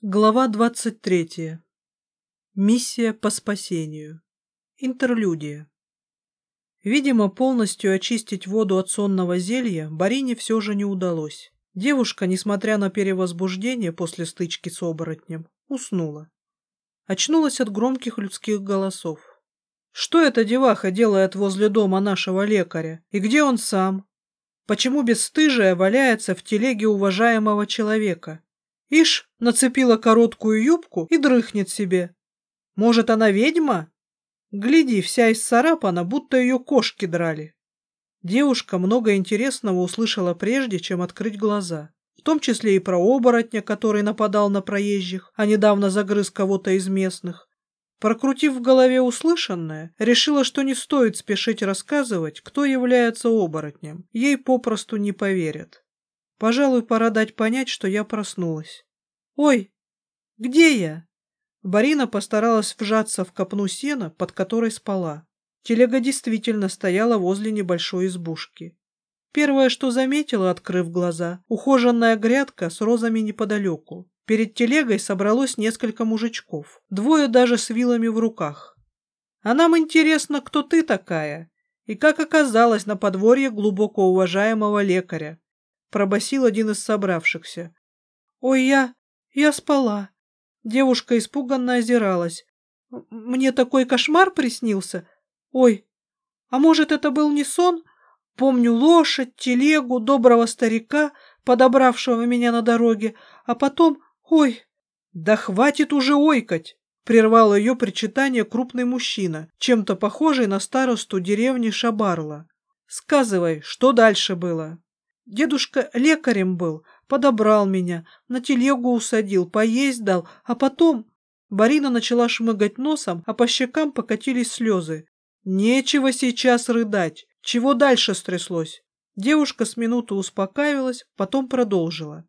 Глава 23. Миссия по спасению. Интерлюдия. Видимо, полностью очистить воду от сонного зелья Барине все же не удалось. Девушка, несмотря на перевозбуждение после стычки с оборотнем, уснула. Очнулась от громких людских голосов. Что эта деваха делает возле дома нашего лекаря? И где он сам? Почему бесстыжая валяется в телеге уважаемого человека? Ишь, нацепила короткую юбку и дрыхнет себе. Может, она ведьма? Гляди, вся исцарапана, будто ее кошки драли. Девушка много интересного услышала прежде, чем открыть глаза. В том числе и про оборотня, который нападал на проезжих, а недавно загрыз кого-то из местных. Прокрутив в голове услышанное, решила, что не стоит спешить рассказывать, кто является оборотнем. Ей попросту не поверят. Пожалуй, пора дать понять, что я проснулась. «Ой, где я?» Барина постаралась вжаться в копну сена, под которой спала. Телега действительно стояла возле небольшой избушки. Первое, что заметила, открыв глаза, ухоженная грядка с розами неподалеку. Перед телегой собралось несколько мужичков, двое даже с вилами в руках. «А нам интересно, кто ты такая?» и как оказалась на подворье глубоко уважаемого лекаря, пробасил один из собравшихся. «Ой, я... я спала». Девушка испуганно озиралась. «Мне такой кошмар приснился? Ой, а может, это был не сон? Помню лошадь, телегу, доброго старика, подобравшего меня на дороге, а потом... Ой, да хватит уже ойкать!» Прервал ее причитание крупный мужчина, чем-то похожий на старосту деревни Шабарла. «Сказывай, что дальше было?» Дедушка лекарем был, подобрал меня, на телегу усадил, поесть дал, а потом... Барина начала шмыгать носом, а по щекам покатились слезы. Нечего сейчас рыдать. Чего дальше стряслось? Девушка с минуту успокаивалась, потом продолжила.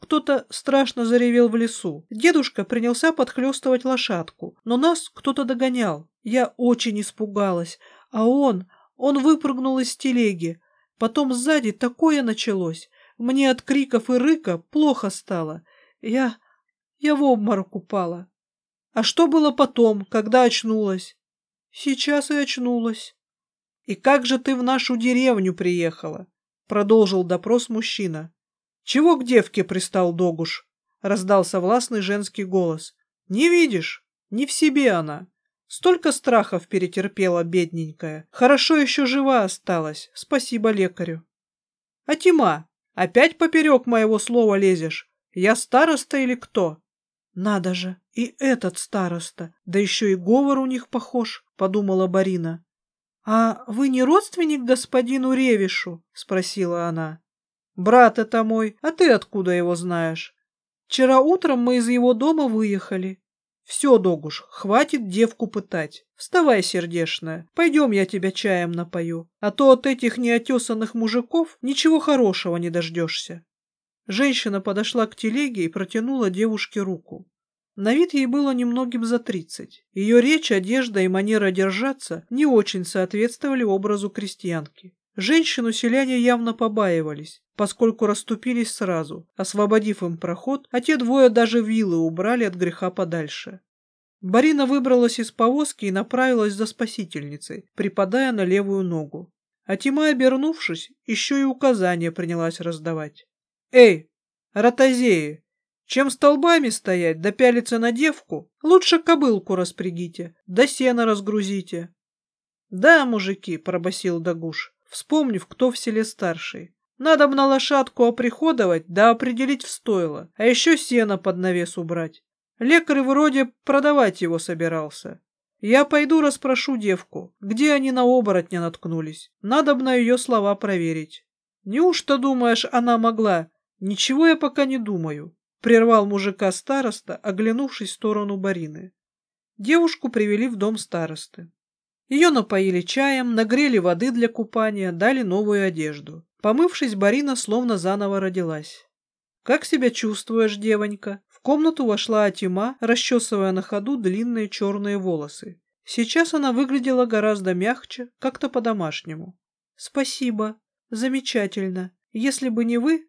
Кто-то страшно заревел в лесу. Дедушка принялся подхлестывать лошадку, но нас кто-то догонял. Я очень испугалась, а он... Он выпрыгнул из телеги, Потом сзади такое началось. Мне от криков и рыка плохо стало. Я... я в обморок упала. А что было потом, когда очнулась? Сейчас и очнулась. И как же ты в нашу деревню приехала? Продолжил допрос мужчина. Чего к девке пристал Догуш? Раздался властный женский голос. Не видишь? Не в себе она. Столько страхов перетерпела бедненькая. Хорошо еще жива осталась. Спасибо лекарю. А Тима, опять поперек моего слова лезешь? Я староста или кто? Надо же, и этот староста, да еще и говор у них похож, подумала Барина. А вы не родственник господину Ревишу? Спросила она. Брат это мой, а ты откуда его знаешь? Вчера утром мы из его дома выехали. Все, Догуш, хватит девку пытать. Вставай, сердешная, пойдем я тебя чаем напою, а то от этих неотесанных мужиков ничего хорошего не дождешься. Женщина подошла к телеге и протянула девушке руку. На вид ей было немногим за тридцать. Ее речь, одежда и манера держаться не очень соответствовали образу крестьянки. Женщину селяне явно побаивались, поскольку расступились сразу, освободив им проход, а те двое даже вилы убрали от греха подальше. Барина выбралась из повозки и направилась за спасительницей, припадая на левую ногу. А Тима, обернувшись, еще и указания принялась раздавать. «Эй, ротозеи, чем столбами стоять да пялиться на девку, лучше кобылку распрягите, да сено разгрузите». «Да, мужики», — пробасил Дагуш, вспомнив, кто в селе старший. Надо на лошадку оприходовать, да определить в стойло, а еще сено под навес убрать. Лекарь вроде продавать его собирался. Я пойду расспрошу девку, где они на оборотня наткнулись. Надо на ее слова проверить. Неужто, думаешь, она могла? Ничего я пока не думаю, — прервал мужика староста, оглянувшись в сторону Барины. Девушку привели в дом старосты. Ее напоили чаем, нагрели воды для купания, дали новую одежду. Помывшись, Барина словно заново родилась. «Как себя чувствуешь, девонька?» В комнату вошла Атима, расчесывая на ходу длинные черные волосы. Сейчас она выглядела гораздо мягче, как-то по-домашнему. «Спасибо. Замечательно. Если бы не вы...»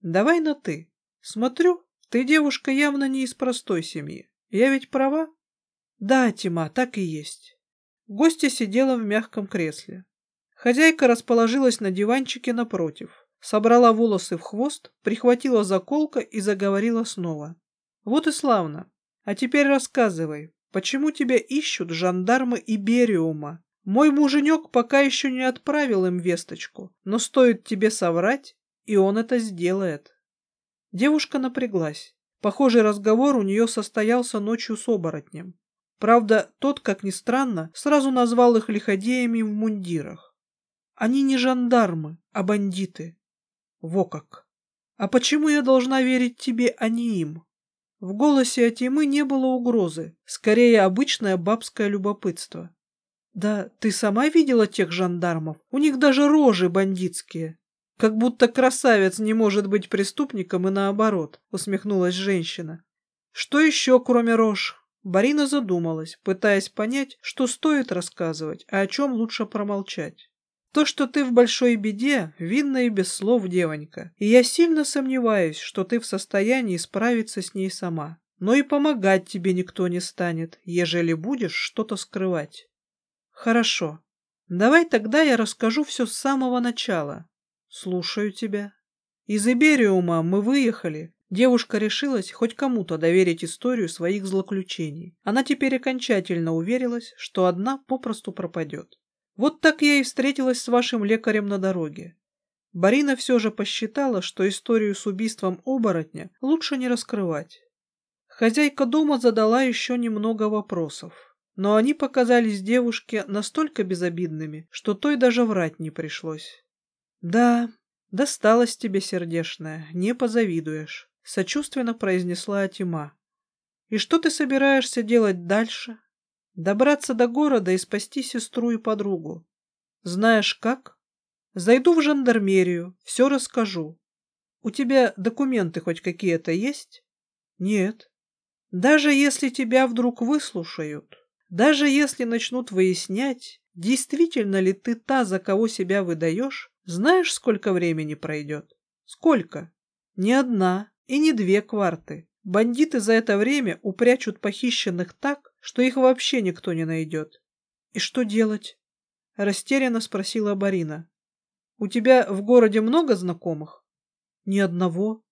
«Давай на «ты». Смотрю, Ты девушка явно не из простой семьи. Я ведь права? Да, Тима, так и есть. Гостья сидела в мягком кресле. Хозяйка расположилась на диванчике напротив, собрала волосы в хвост, прихватила заколка и заговорила снова. Вот и славно. А теперь рассказывай, почему тебя ищут жандармы Ибериума? Мой муженек пока еще не отправил им весточку, но стоит тебе соврать, и он это сделает. Девушка напряглась. Похожий разговор у нее состоялся ночью с оборотнем. Правда, тот, как ни странно, сразу назвал их лиходеями в мундирах. Они не жандармы, а бандиты. Во как! А почему я должна верить тебе, а не им? В голосе Атимы не было угрозы, скорее обычное бабское любопытство. Да ты сама видела тех жандармов? У них даже рожи бандитские. Как будто красавец не может быть преступником и наоборот, усмехнулась женщина. Что еще, кроме рож? Барина задумалась, пытаясь понять, что стоит рассказывать, а о чем лучше промолчать. То, что ты в большой беде, видно и без слов, девонька, и я сильно сомневаюсь, что ты в состоянии справиться с ней сама. Но и помогать тебе никто не станет, ежели будешь что-то скрывать. Хорошо. Давай тогда я расскажу все с самого начала. Слушаю тебя. Из Ибериума мы выехали. Девушка решилась хоть кому-то доверить историю своих злоключений. Она теперь окончательно уверилась, что одна попросту пропадет. Вот так я и встретилась с вашим лекарем на дороге. Барина все же посчитала, что историю с убийством оборотня лучше не раскрывать. Хозяйка дома задала еще немного вопросов, но они показались девушке настолько безобидными, что той даже врать не пришлось. «Да, досталось тебе, сердешная, не позавидуешь», — сочувственно произнесла Атима. «И что ты собираешься делать дальше?» Добраться до города и спасти сестру и подругу. Знаешь как? Зайду в жандармерию, все расскажу. У тебя документы хоть какие-то есть? Нет. Даже если тебя вдруг выслушают, даже если начнут выяснять, действительно ли ты та, за кого себя выдаешь, знаешь, сколько времени пройдет? Сколько? Не одна и не две кварты. Бандиты за это время упрячут похищенных так, что их вообще никто не найдет. И что делать? Растерянно спросила Барина. У тебя в городе много знакомых? Ни одного.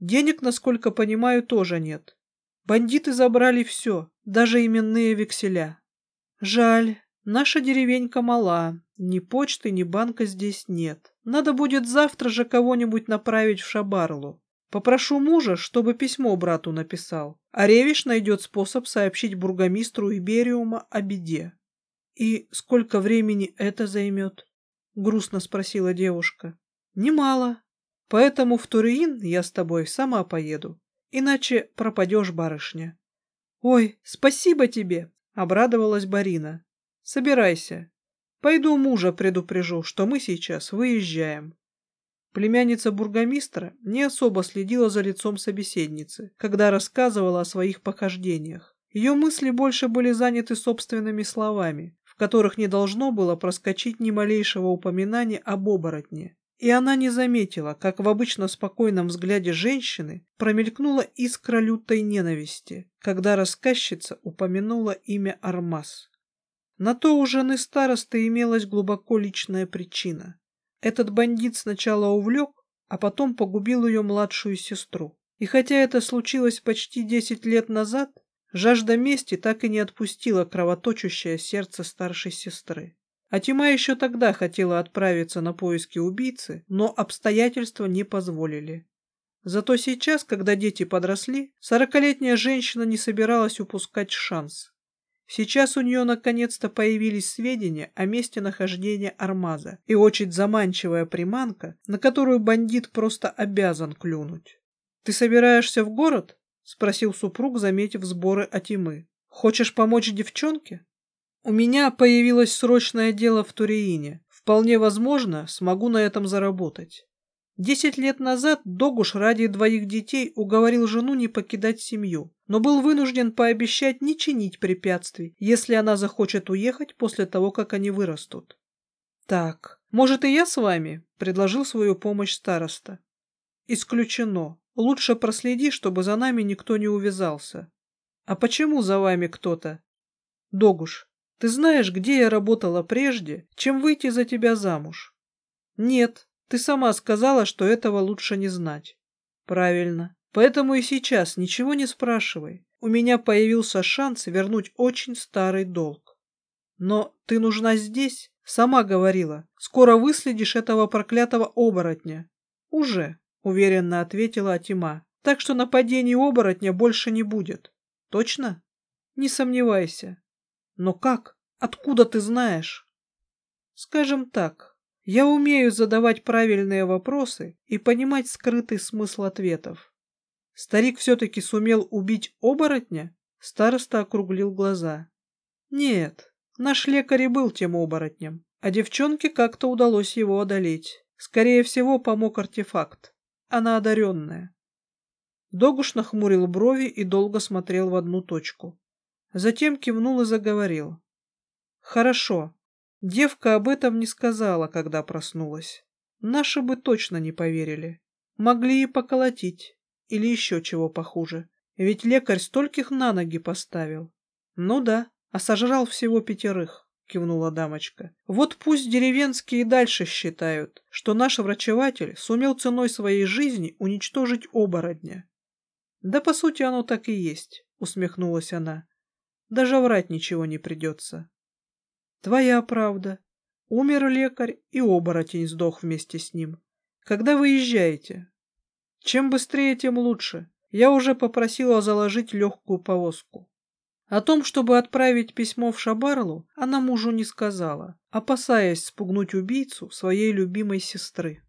Денег, насколько понимаю, тоже нет. Бандиты забрали все, даже именные векселя. Жаль, наша деревенька мала, ни почты, ни банка здесь нет. Надо будет завтра же кого-нибудь направить в Шабарлу. Попрошу мужа, чтобы письмо брату написал, а Ревиш найдет способ сообщить бургомистру Ибериума о беде. — И сколько времени это займет? — грустно спросила девушка. — Немало. Поэтому в Туриин я с тобой сама поеду. Иначе пропадешь, барышня. — Ой, спасибо тебе! — обрадовалась Барина. — Собирайся. Пойду мужа предупрежу, что мы сейчас выезжаем. Племянница бургомистра не особо следила за лицом собеседницы, когда рассказывала о своих похождениях. Ее мысли больше были заняты собственными словами, в которых не должно было проскочить ни малейшего упоминания об оборотне. И она не заметила, как в обычно спокойном взгляде женщины промелькнула искра лютой ненависти, когда рассказчица упомянула имя Армаз. На то у жены старосты имелась глубоко личная причина. Этот бандит сначала увлек, а потом погубил ее младшую сестру. И хотя это случилось почти десять лет назад, жажда мести так и не отпустила кровоточащее сердце старшей сестры. А Тима еще тогда хотела отправиться на поиски убийцы, но обстоятельства не позволили. Зато сейчас, когда дети подросли, сорокалетняя женщина не собиралась упускать шанс. Сейчас у нее наконец-то появились сведения о месте нахождения Армаза и очень заманчивая приманка, на которую бандит просто обязан клюнуть. «Ты собираешься в город?» — спросил супруг, заметив сборы Атимы. «Хочешь помочь девчонке?» «У меня появилось срочное дело в Туриине. Вполне возможно, смогу на этом заработать». Десять лет назад Догуш ради двоих детей уговорил жену не покидать семью, но был вынужден пообещать не чинить препятствий, если она захочет уехать после того, как они вырастут. «Так, может, и я с вами?» — предложил свою помощь староста. «Исключено. Лучше проследи, чтобы за нами никто не увязался. А почему за вами кто-то? Догуш, ты знаешь, где я работала прежде, чем выйти за тебя замуж? Нет, ты сама сказала, что этого лучше не знать. Правильно. Поэтому и сейчас ничего не спрашивай. У меня появился шанс вернуть очень старый долг. Но ты нужна здесь, сама говорила. Скоро выследишь этого проклятого оборотня. Уже уверенно ответила Атима. Так что нападений оборотня больше не будет. Точно? Не сомневайся. Но как? Откуда ты знаешь? Скажем так, я умею задавать правильные вопросы и понимать скрытый смысл ответов. Старик все-таки сумел убить оборотня? Староста округлил глаза. Нет, наш лекарь и был тем оборотнем, а девчонке как-то удалось его одолеть. Скорее всего, помог артефакт. Она одаренная. Догуш нахмурил брови и долго смотрел в одну точку. Затем кивнул и заговорил. Хорошо. Девка об этом не сказала, когда проснулась. Наши бы точно не поверили. Могли и поколотить. Или еще чего похуже. Ведь лекарь стольких на ноги поставил. Ну да, а сожрал всего пятерых. — кивнула дамочка. «Вот пусть деревенские и дальше считают, что наш врачеватель сумел ценой своей жизни уничтожить оборотня». «Да, по сути, оно так и есть», — усмехнулась она. «Даже врать ничего не придется». «Твоя правда. Умер лекарь, и оборотень сдох вместе с ним. Когда выезжаете?» «Чем быстрее, тем лучше. Я уже попросила заложить легкую повозку». О том, чтобы отправить письмо в Шабарлу, она мужу не сказала, опасаясь спугнуть убийцу своей любимой сестры.